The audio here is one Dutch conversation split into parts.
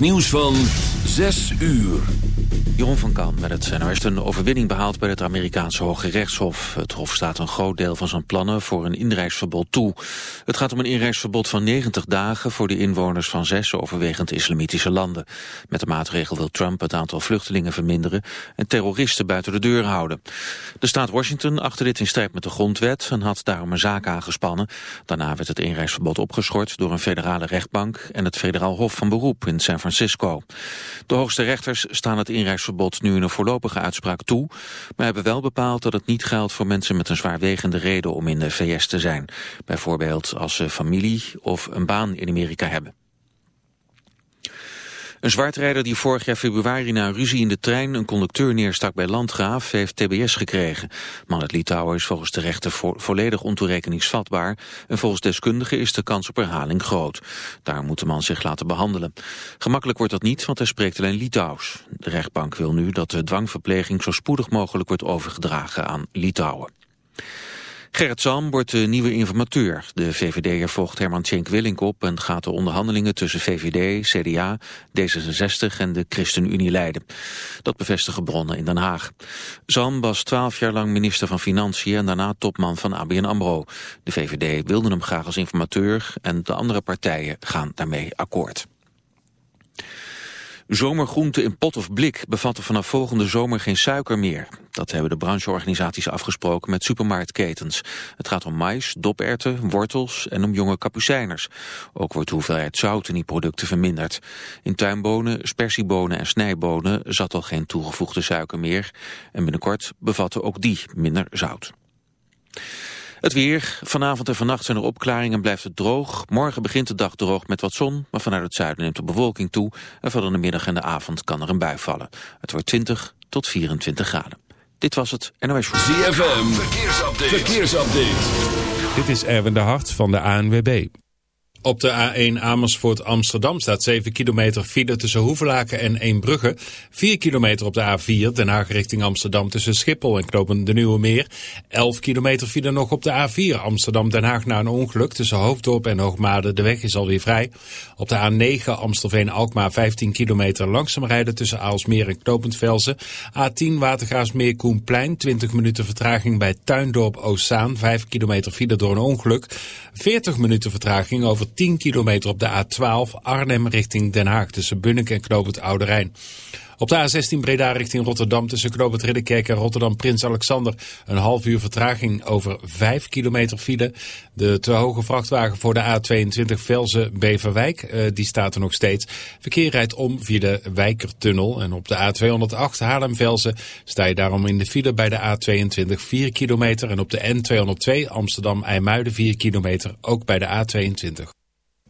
Nieuws van 6 uur. Jeroen van Kan met het NOS een overwinning behaald bij het Amerikaanse Hoge Rechtshof. Het Hof staat een groot deel van zijn plannen voor een inreisverbod toe. Het gaat om een inreisverbod van 90 dagen voor de inwoners van zes overwegend islamitische landen. Met de maatregel wil Trump het aantal vluchtelingen verminderen en terroristen buiten de deur houden. De staat Washington achtte dit in strijd met de grondwet en had daarom een zaak aangespannen. Daarna werd het inreisverbod opgeschort door een federale rechtbank en het federaal hof van beroep in San Francisco. De hoogste rechters staan het inreisverbod nu in een voorlopige uitspraak toe, maar hebben wel bepaald dat het niet geldt voor mensen met een zwaarwegende reden om in de VS te zijn. Bijvoorbeeld als ze familie of een baan in Amerika hebben. Een zwartrijder die vorig jaar februari na een ruzie in de trein een conducteur neerstak bij Landgraaf heeft tbs gekregen. Man uit Litouwen is volgens de rechter vo volledig ontoerekeningsvatbaar en volgens deskundigen is de kans op herhaling groot. Daar moet de man zich laten behandelen. Gemakkelijk wordt dat niet, want hij spreekt alleen Litouws. De rechtbank wil nu dat de dwangverpleging zo spoedig mogelijk wordt overgedragen aan Litouwen. Gerrit Sam wordt de nieuwe informateur. De VVD'er volgt Herman Tjenk Willink op en gaat de onderhandelingen tussen VVD, CDA, D66 en de ChristenUnie leiden. Dat bevestigen bronnen in Den Haag. Sam was twaalf jaar lang minister van Financiën en daarna topman van ABN AMRO. De VVD wilde hem graag als informateur en de andere partijen gaan daarmee akkoord. Zomergroenten in pot of blik bevatten vanaf volgende zomer geen suiker meer. Dat hebben de brancheorganisaties afgesproken met supermarktketens. Het gaat om mais, doperwten, wortels en om jonge kapucijners. Ook wordt de hoeveelheid zout in die producten verminderd. In tuinbonen, spersiebonen en snijbonen zat al geen toegevoegde suiker meer. En binnenkort bevatten ook die minder zout. Het weer. Vanavond en vannacht zijn er opklaringen en blijft het droog. Morgen begint de dag droog met wat zon, maar vanuit het zuiden neemt de bewolking toe. En van de middag en de avond kan er een bui vallen. Het wordt 20 tot 24 graden. Dit was het NOS Show. ZFM. Verkeersupdate. Verkeersupdate. Dit is Erwin de Hart van de ANWB. Op de A1 Amersfoort Amsterdam staat 7 kilometer file tussen Hoevelaken en Eembrugge. 4 kilometer op de A4 Den Haag richting Amsterdam tussen Schiphol en Knopen de Nieuwe Meer. 11 kilometer file nog op de A4 Amsterdam Den Haag na een ongeluk tussen Hoofddorp en Hoogmade. De weg is alweer vrij. Op de A9 Amstelveen Alkmaar 15 kilometer langzaam rijden tussen Aalsmeer en Knopend Velsen. A10 Watergraafsmeer Koenplein 20 minuten vertraging bij Tuindorp Oostzaan. 5 kilometer file door een ongeluk. 40 minuten vertraging over 10 kilometer op de A12 Arnhem richting Den Haag tussen Bunnik en Knoop het Oude Rijn. Op de A16 Breda richting Rotterdam tussen Knoop het Ridderkerk en Rotterdam Prins Alexander een half uur vertraging over 5 kilometer file. De te hoge vrachtwagen voor de A22 Velzen Beverwijk, uh, die staat er nog steeds. Verkeer rijdt om via de Wijkertunnel en op de A208 Haarlem Velzen sta je daarom in de file bij de A22 4 kilometer en op de N202 Amsterdam IJmuiden 4 kilometer ook bij de A22.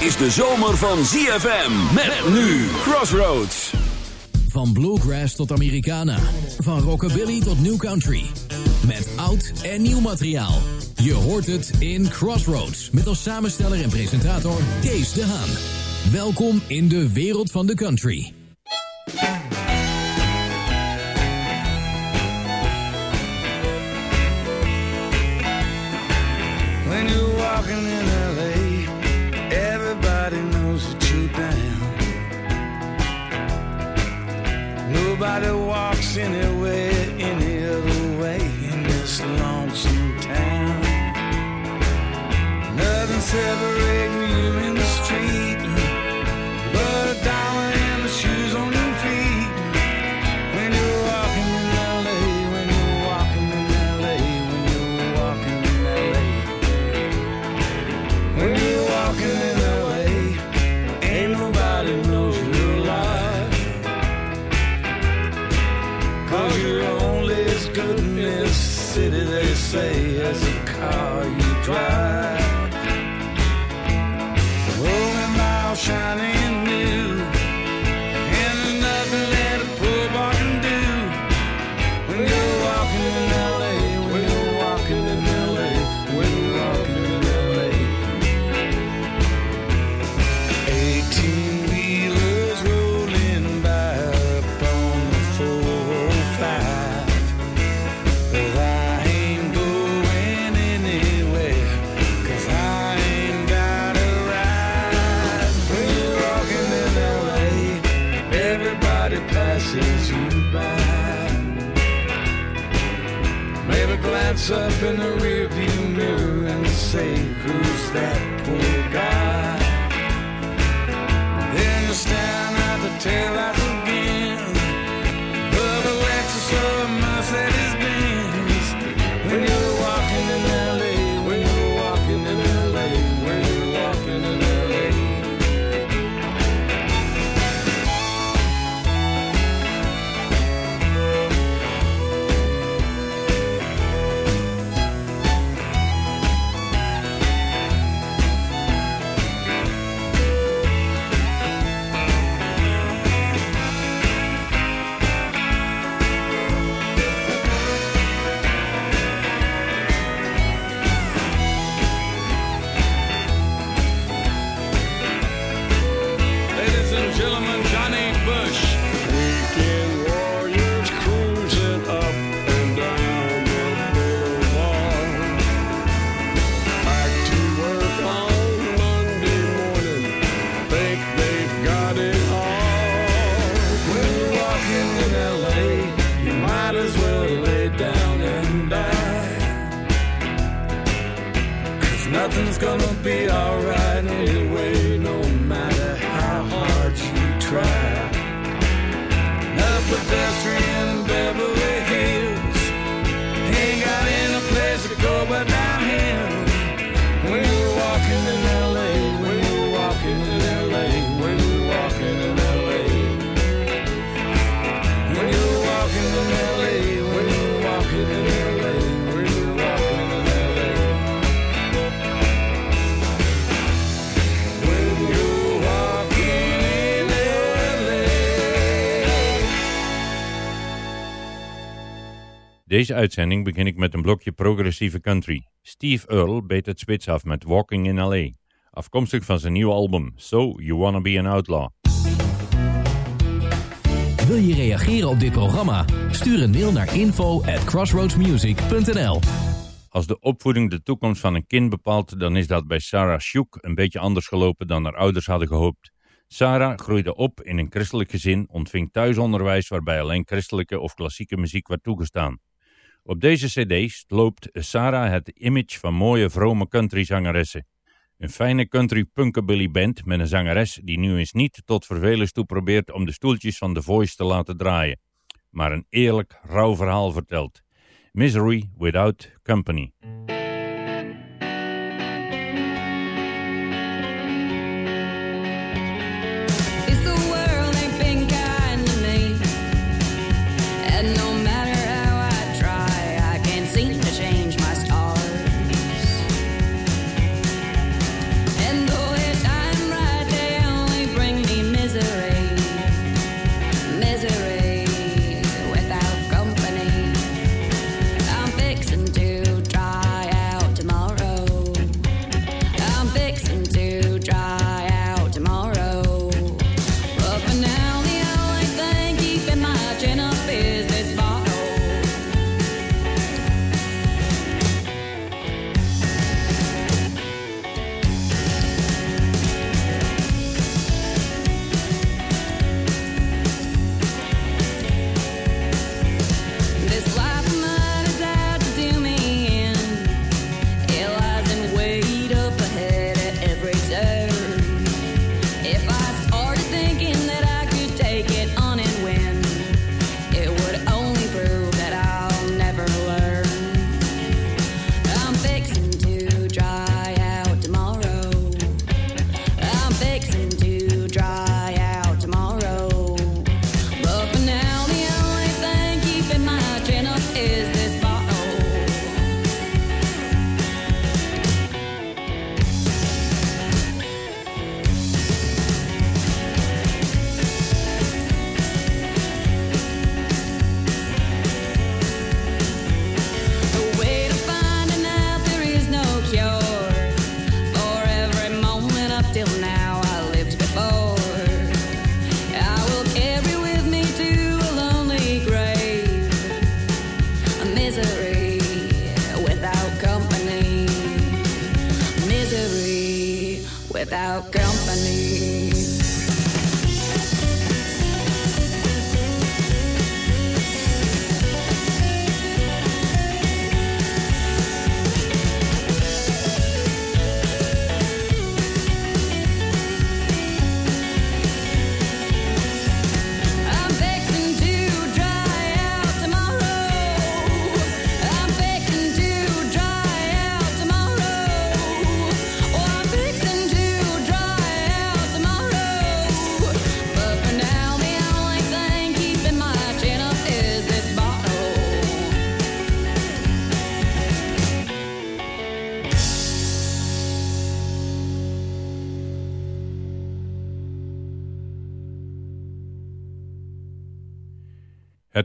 Is de zomer van ZFM. Met nu Crossroads. Van bluegrass tot Americana. Van rockabilly tot new country. Met oud en nieuw materiaal. Je hoort het in Crossroads. Met als samensteller en presentator Kees de Haan. Welkom in de wereld van de country. When you're walking in nobody walks anywhere any other way in this lonesome town. Nothing separating gonna be alright Deze uitzending begin ik met een blokje progressieve country. Steve Earle beet het spits af met Walking in L.A., afkomstig van zijn nieuwe album So You Wanna Be an Outlaw. Wil je reageren op dit programma? Stuur een mail naar info at crossroadsmusic.nl Als de opvoeding de toekomst van een kind bepaalt, dan is dat bij Sarah Shook een beetje anders gelopen dan haar ouders hadden gehoopt. Sarah groeide op in een christelijk gezin, ontving thuisonderwijs waarbij alleen christelijke of klassieke muziek werd toegestaan. Op deze cd sloopt Sarah het image van mooie vrome countryzangeressen. Een fijne country punkabilly band met een zangeres die nu eens niet tot vervelens toe probeert om de stoeltjes van The Voice te laten draaien, maar een eerlijk, rauw verhaal vertelt. Misery Without Company.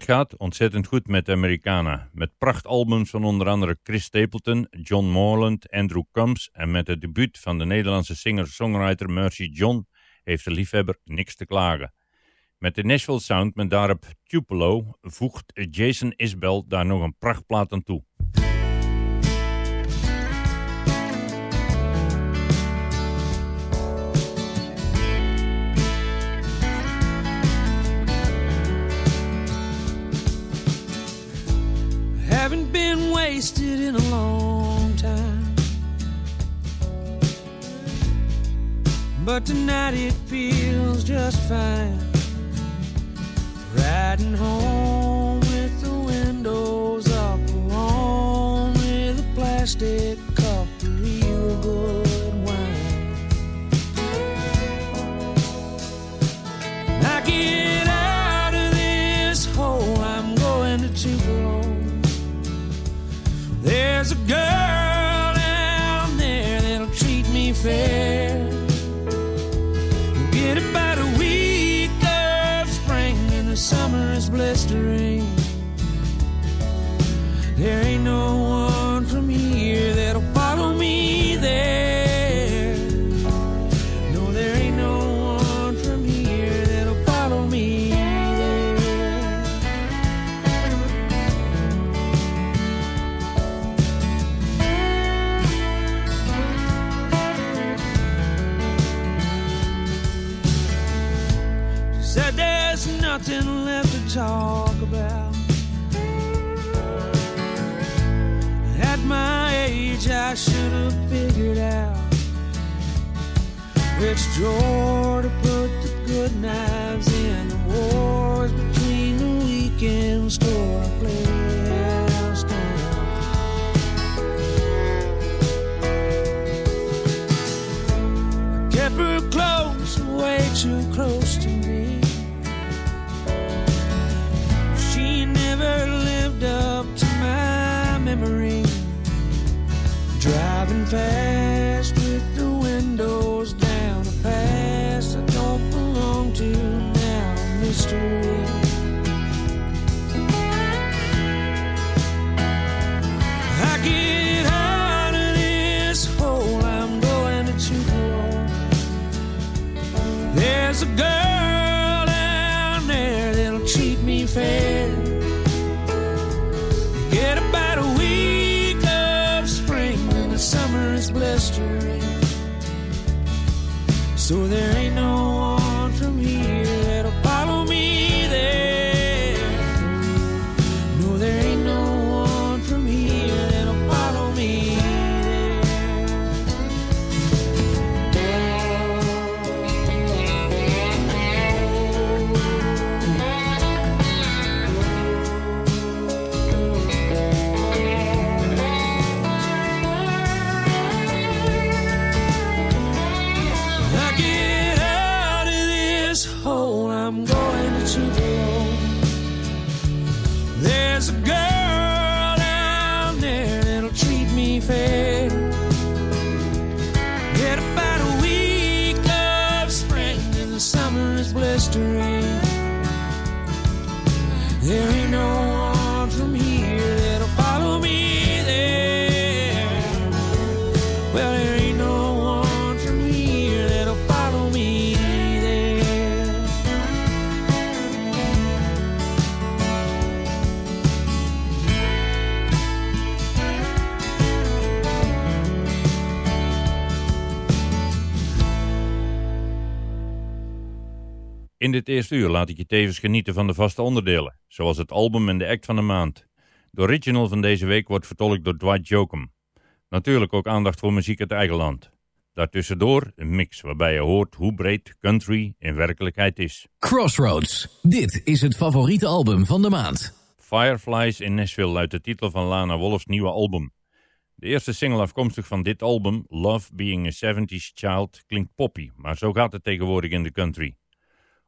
Het gaat ontzettend goed met de Americana. Met prachtalbums van onder andere Chris Stapleton, John Morland, Andrew Combs en met het debuut van de Nederlandse singer-songwriter Mercy John heeft de liefhebber niks te klagen. Met de Nashville Sound met daarop Tupelo voegt Jason Isbell daar nog een prachtplaat aan toe. Been wasted in a long time. But tonight it feels just fine. Riding home with the windows up, along with a plastic There's a girl which drawer to put the good knives dit eerste uur laat ik je tevens genieten van de vaste onderdelen, zoals het album en de act van de maand. De original van deze week wordt vertolkt door Dwight Jokum. Natuurlijk ook aandacht voor muziek uit eigen land. Daartussendoor een mix waarbij je hoort hoe breed country in werkelijkheid is. Crossroads. Dit is het favoriete album van de maand. Fireflies in Nashville luidt de titel van Lana Wolf's nieuwe album. De eerste single afkomstig van dit album, Love Being a 70s Child, klinkt poppy, maar zo gaat het tegenwoordig in de country.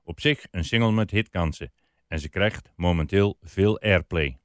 Op zich een single met hitkansen en ze krijgt momenteel veel airplay.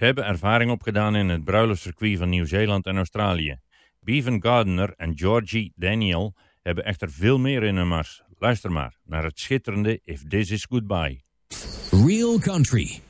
Ze hebben ervaring opgedaan in het bruiloftscircuit van Nieuw-Zeeland en Australië. Bevan Gardner en Georgie Daniel hebben echter veel meer in hun mars. Luister maar naar het schitterende If This Is Goodbye. Real Country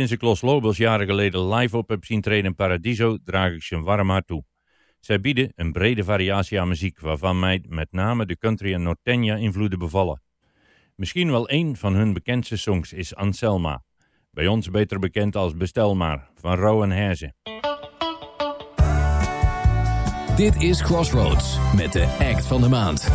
Sinds ik Los Lobos jaren geleden live op heb zien treden in Paradiso, draag ik ze een warm hart toe. Zij bieden een brede variatie aan muziek, waarvan mij met name de country en norteña invloeden bevallen. Misschien wel een van hun bekendste songs is Anselma. Bij ons beter bekend als Bestel maar, van Rowan Herze. Dit is Crossroads met de act van de maand.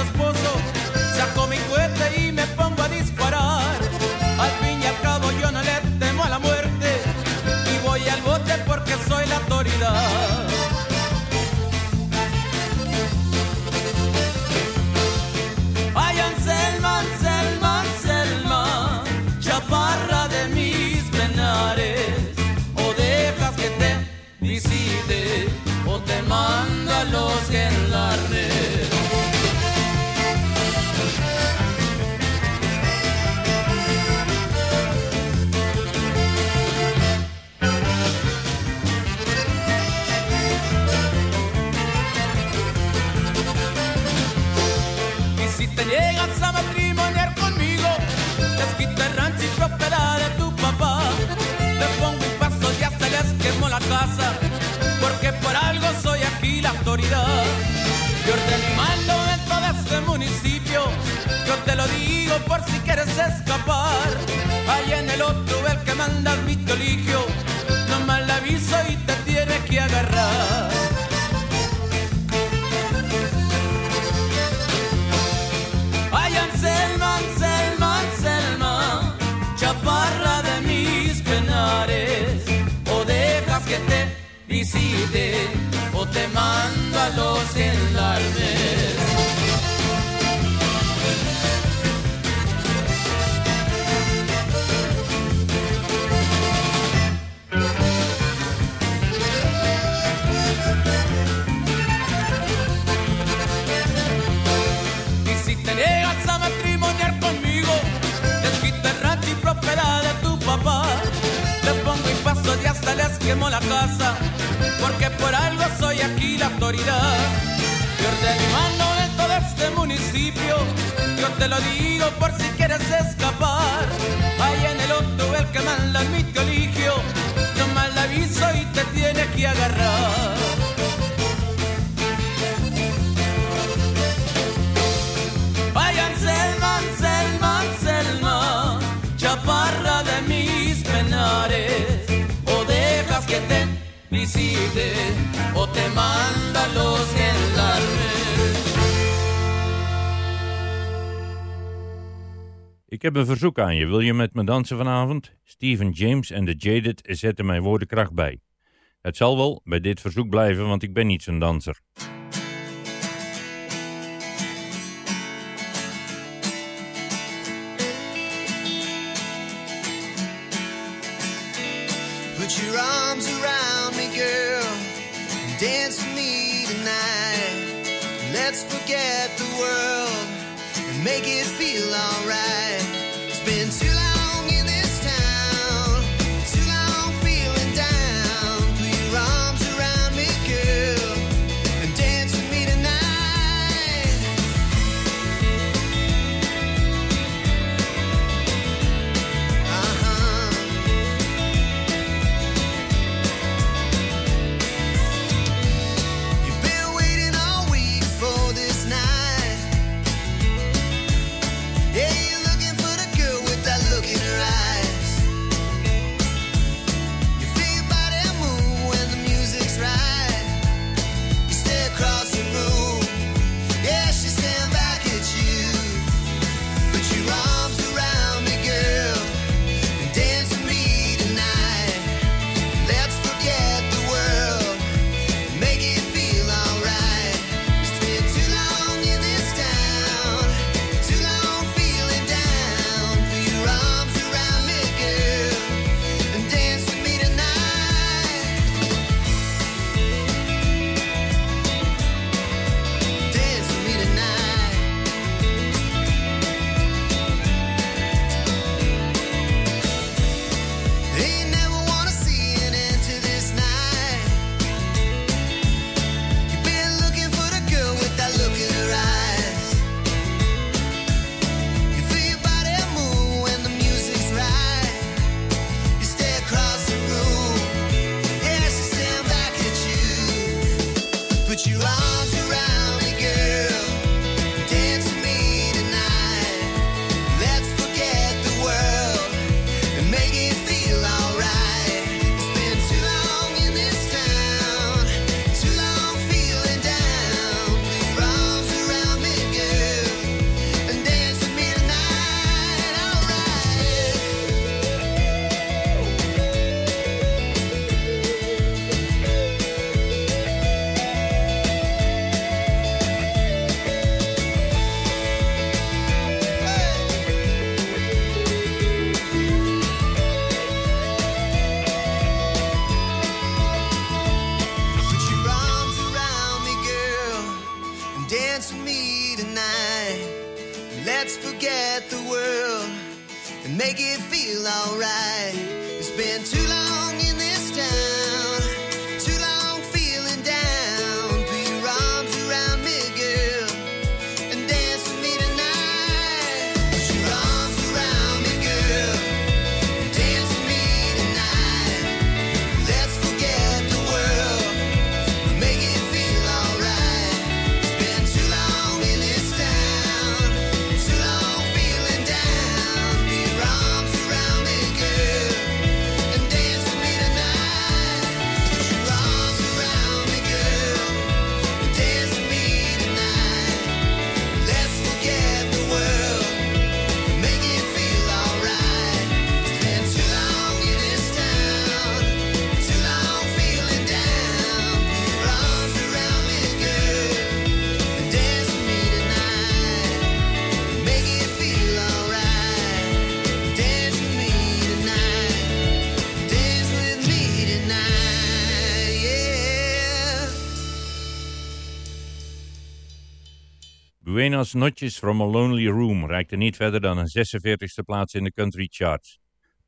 Iba a lo digo por si quieres escapar. Ahí en el otro el que manda mi colegio, no mal aviso y te tiene que agarrar. Ay, Anselma, Anselma, Anselma, chaparra de mis penares, o dejas que te visite, o te mando a los gendarmes. Quemo la casa, porque por algo soy aquí la autoridad. Yo y mando de este municipio, yo te lo digo por si quieres escapar. Ahí en el otro el que manda mi colegio, no mal aviso y te tiene que agarrar. O te. Ik heb een verzoek aan je. Wil je met me dansen vanavond? Stephen James en de Jaded zetten mijn woorden kracht bij. Het zal wel bij dit verzoek blijven, want ik ben niet zo'n danser. Let's forget the world and make it feel alright. Notches from a Lonely Room reikte niet verder dan een 46e plaats in de country charts.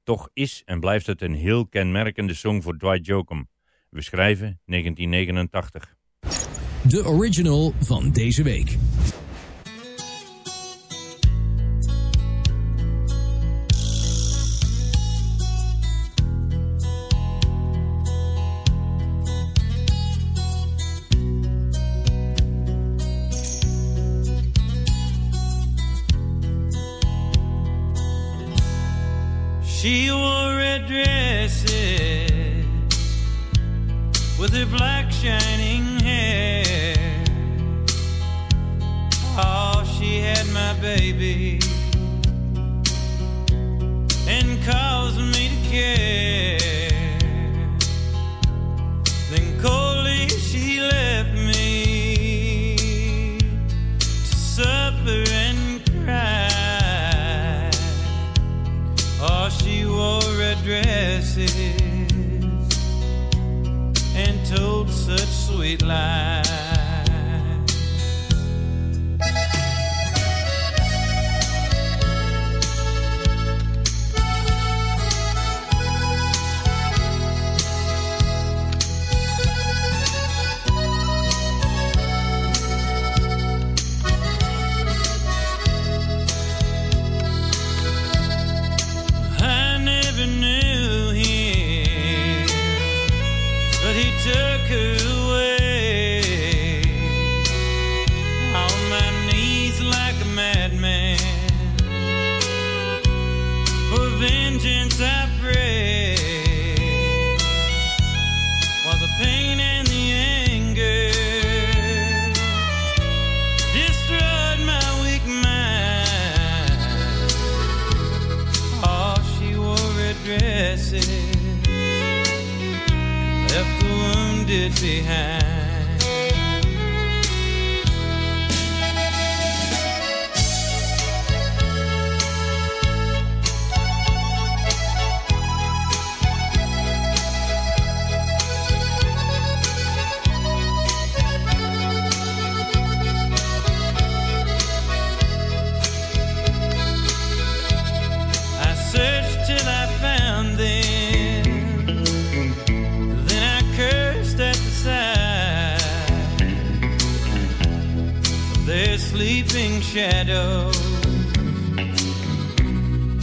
Toch is en blijft het een heel kenmerkende song voor Dwight Jokum. We schrijven 1989. De original van deze week. She wore red dresses with her black shining hair. Oh, she had my baby. kisses and told such sweet lies. sleeping shadows.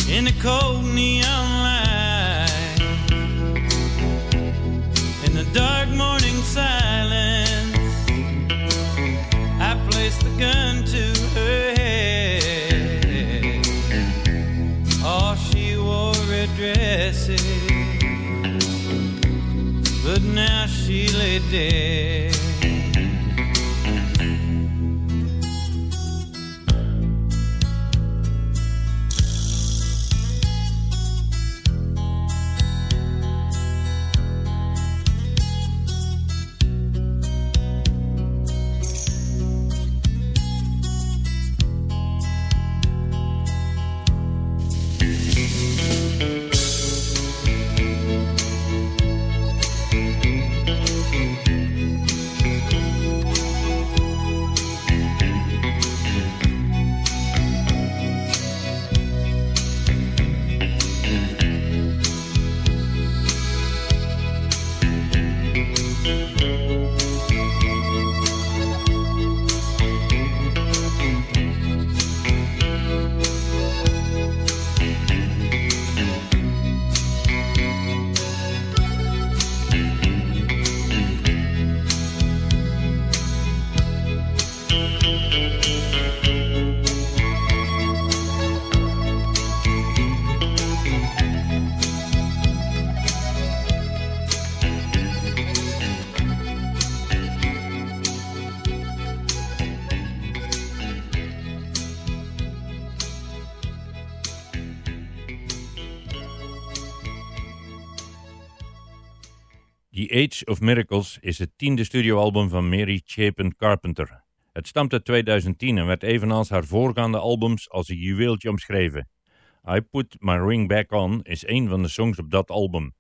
In the cold neon light. In the dark morning silence. I placed the gun to her head. All oh, she wore red dresses. But now she lay dead. The Age of Miracles is het tiende studioalbum van Mary Chapin Carpenter. Het stamt uit 2010 en werd evenals haar voorgaande albums als een juweeltje omschreven. I Put My Ring Back On is een van de songs op dat album.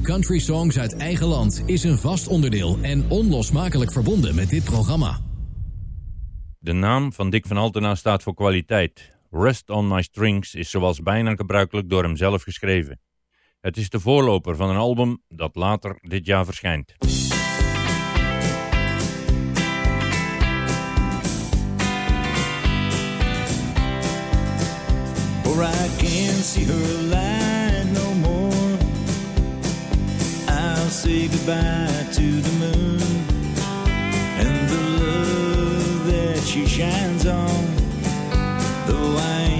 Country Songs uit eigen land is een vast onderdeel en onlosmakelijk verbonden met dit programma. De naam van Dick van Altena staat voor kwaliteit. Rest on My Strings is zoals bijna gebruikelijk door hem zelf geschreven. Het is de voorloper van een album dat later dit jaar verschijnt. I can see her. say goodbye to the moon and the love that she shines on. Though I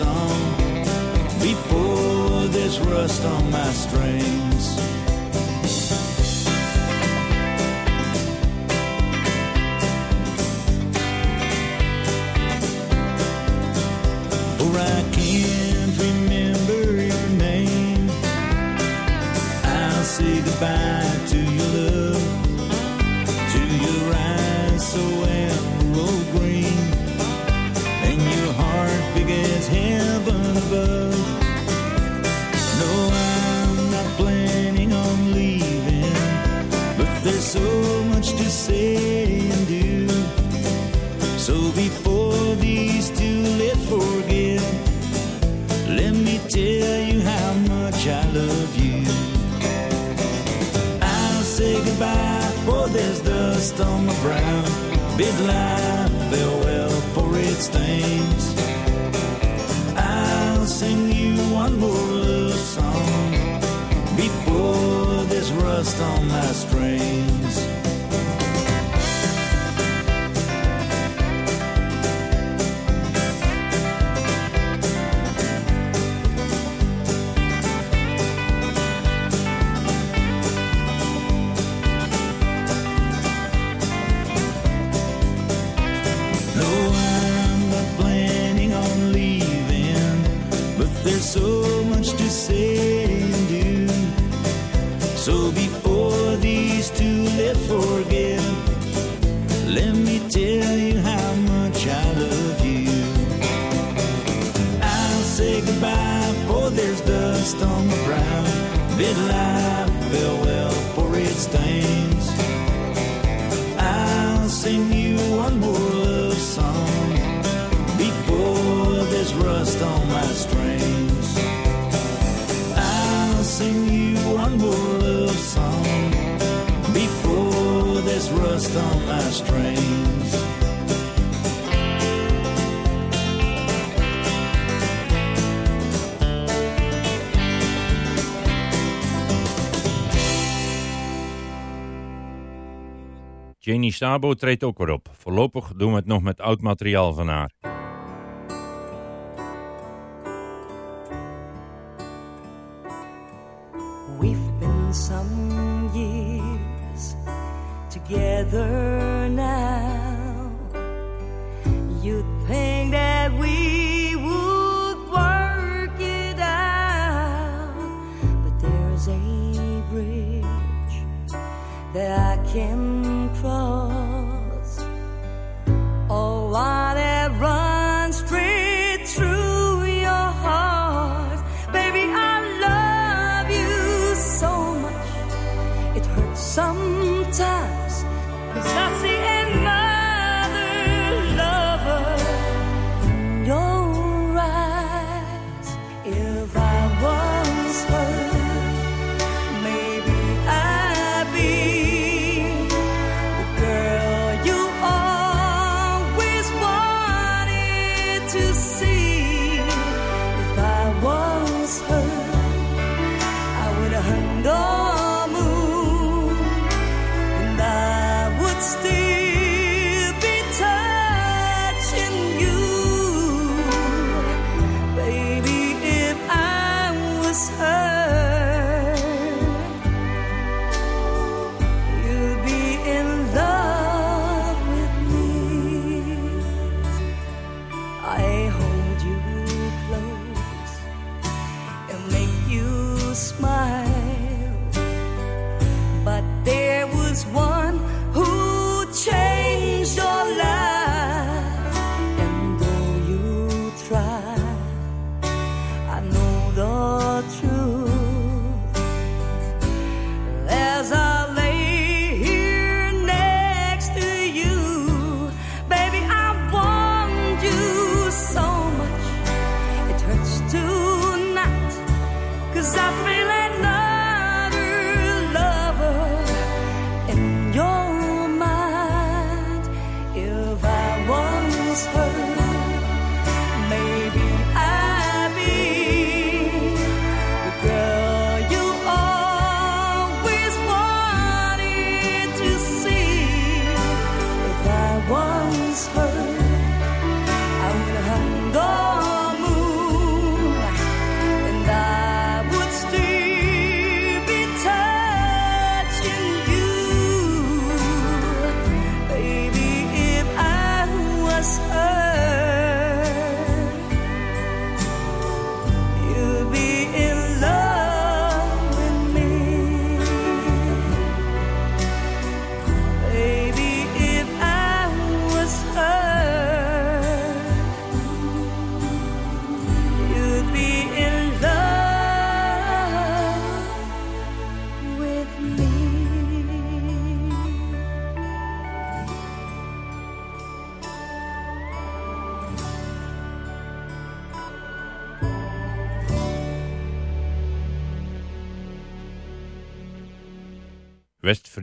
song before this rust on my strings. on my brow. Bid life farewell for it stains. I'll sing you one more song before this rust on my strings. there's so much to say and do. So be strings. Janie Sabo treedt ook weer op. Voorlopig doen we het nog met oud materiaal van haar.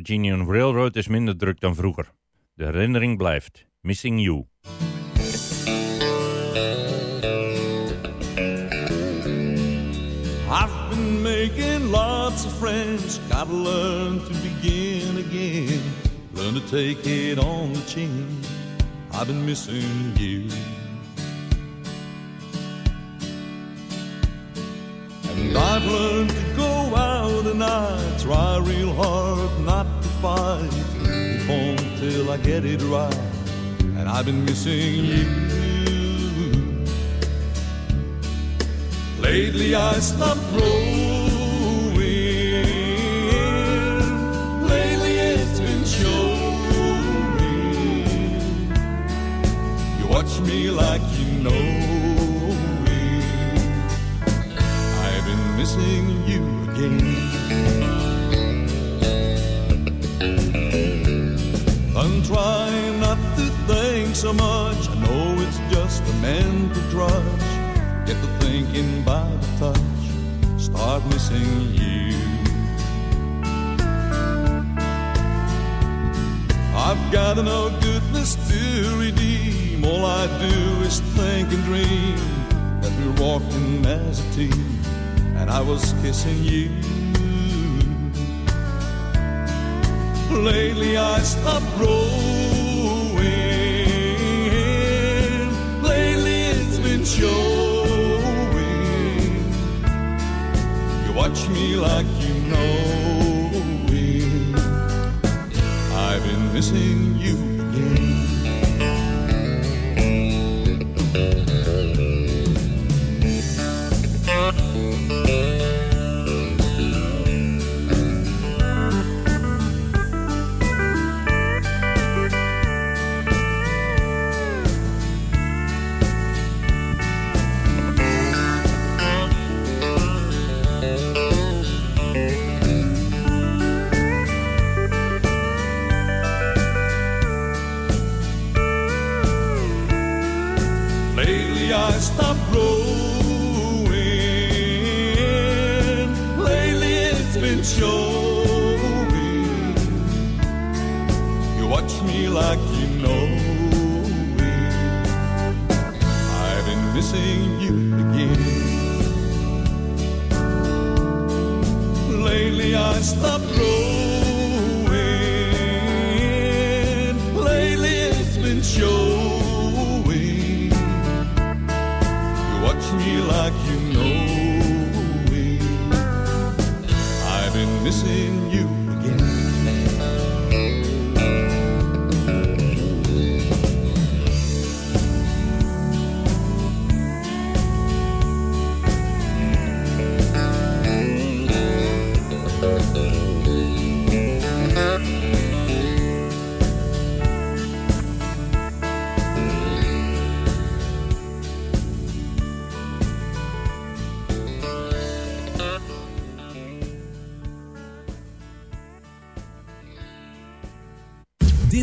Virginian Railroad is minder druk dan vroeger. De herinnering blijft. Missing You. I've been making lots of friends. Gotta learn to begin again. Learn to take it on the chin. I've been missing you. And I've learned to go out and I try real hard not to fight. Keep on till I get it right. And I've been missing you. Lately I stopped growing. Lately it's been showing. You watch me like you know missing you again. I'm trying not to think so much. I know it's just a mental grudge. Get to thinking by the touch, start missing you. I've got no goodness to redeem. All I do is think and dream that we're walking as a team, and I was kissing you. Lately I stopped growing. Lately it's been showing. You watch me like you know it. I've been missing you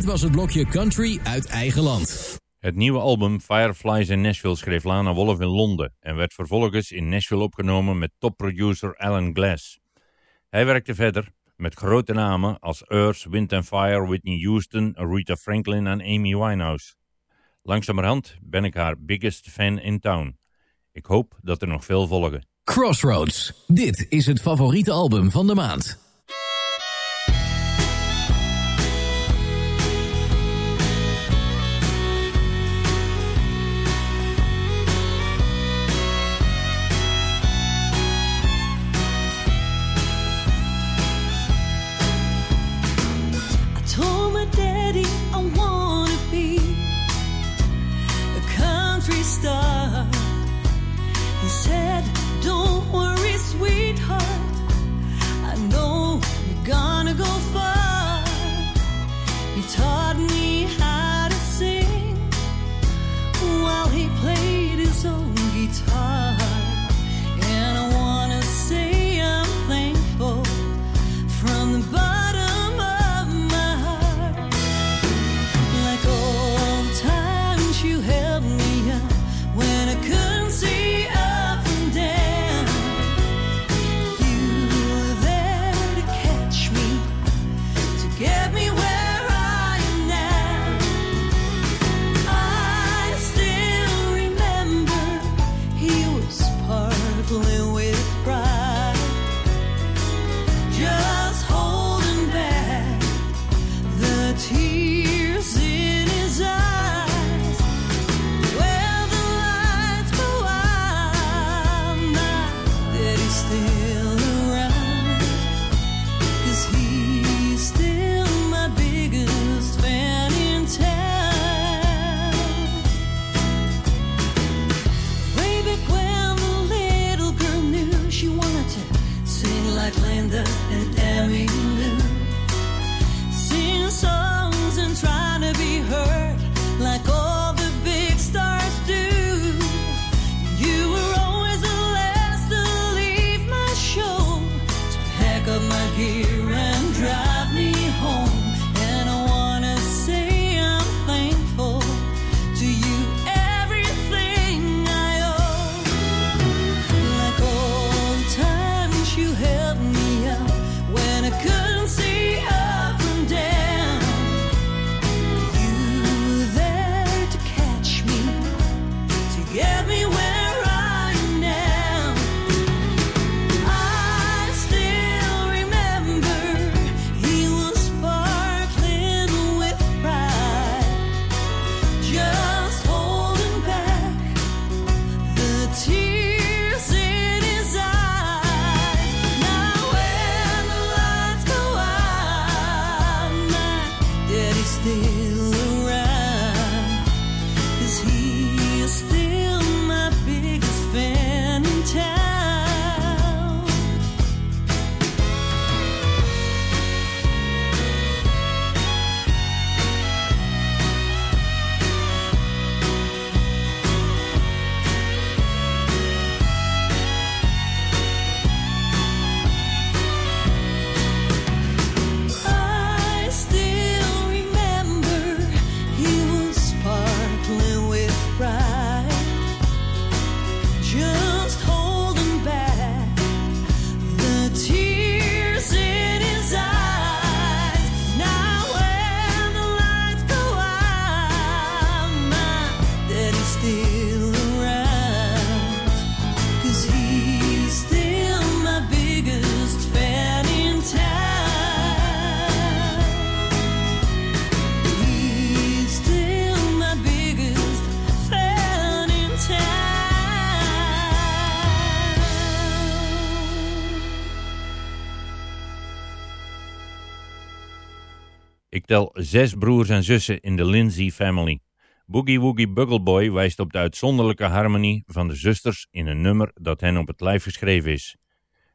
Dit was het blokje Country uit eigen land. Het nieuwe album Fireflies in Nashville schreef Lana Wolf in Londen en werd vervolgens in Nashville opgenomen met topproducer Alan Glass. Hij werkte verder met grote namen als Earth, Wind and Fire, Whitney Houston, Aretha Franklin en Amy Winehouse. Langzamerhand ben ik haar biggest fan in town. Ik hoop dat er nog veel volgen. Crossroads. Dit is het favoriete album van de maand. Zes broers en zussen in de Lindsay family. Boogie Woogie Buggle Boy wijst op de uitzonderlijke harmonie van de zusters in een nummer dat hen op het lijf geschreven is.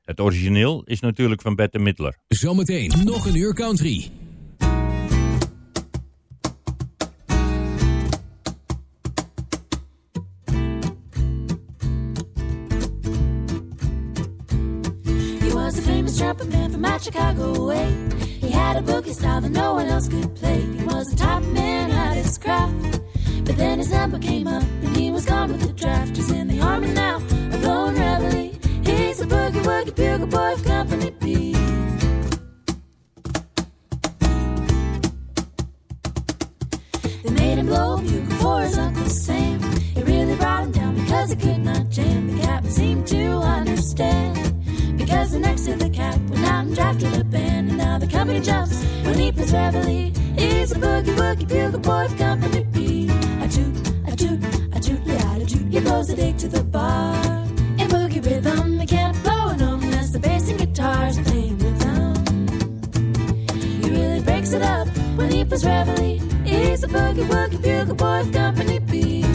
Het origineel is natuurlijk van Bette Midler. Zometeen nog een uur country. He was a famous trumpet man from Chicago way. Had a boogie style that no one else could play. He was a top man at his craft. But then his number came up and he was gone with the draft. He's in the army now, a blowing reveille. He's a boogie woogie bugle boy of Company B. They made him blow a bugle for his Uncle Sam. It really brought him down because he could not jam. The captain seemed to understand. Because the next to the cap went out and drafted a band. And now the company jumps when he plays reveille. He's a boogie woogie bugle boy of Company B. A toot, a toot, a toot, yeah, a toot. He blows a dig to the bar. In boogie rhythm, he can't blow note unless the bass and guitar's playing rhythm. He really breaks it up when he plays reveille. He's a boogie woogie bugle boy of Company B.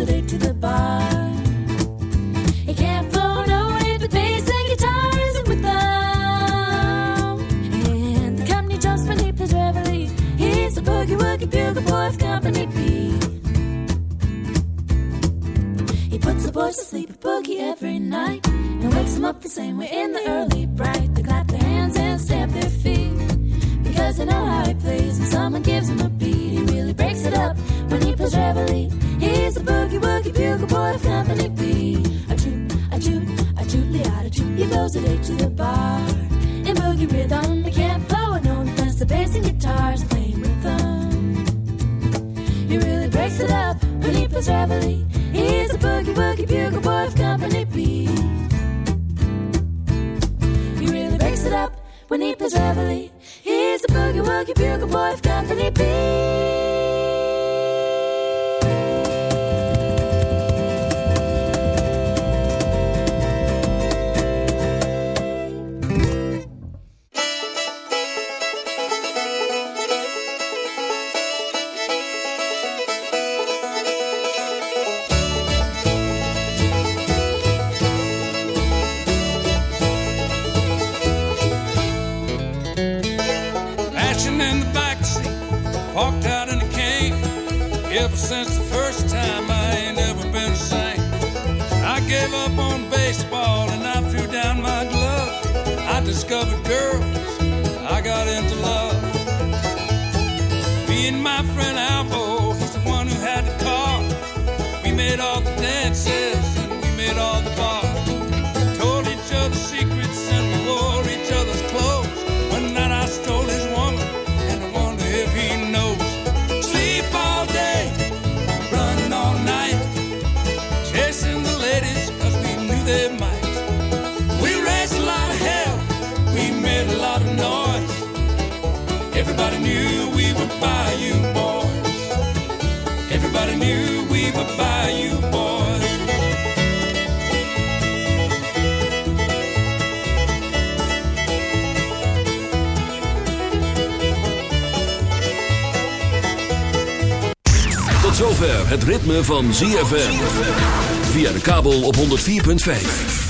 To the bar. He can't blow no way, but bass and guitar isn't with them. And the company jumps he plays reveille. He's a boogie woogie bugle boy of Company B. He puts the boys to sleep with boogie every night and wakes them up the same way in the early bright. They clap their hands and stamp their feet because they know how he plays. When someone gives him a eight to the bar. In boogie rhythm, he can't blow a note unless the bass and guitar's playing rhythm. He really breaks it up when he plays reveille. He's a boogie woogie bugle boy of Company B. He really breaks it up when he plays reveille. He's a boogie woogie bugle boy of Company B. since Bayou boys. Everybody knew we were Bayou boys. Tot zover het ritme van ZFM. Via de kabel op 104.5.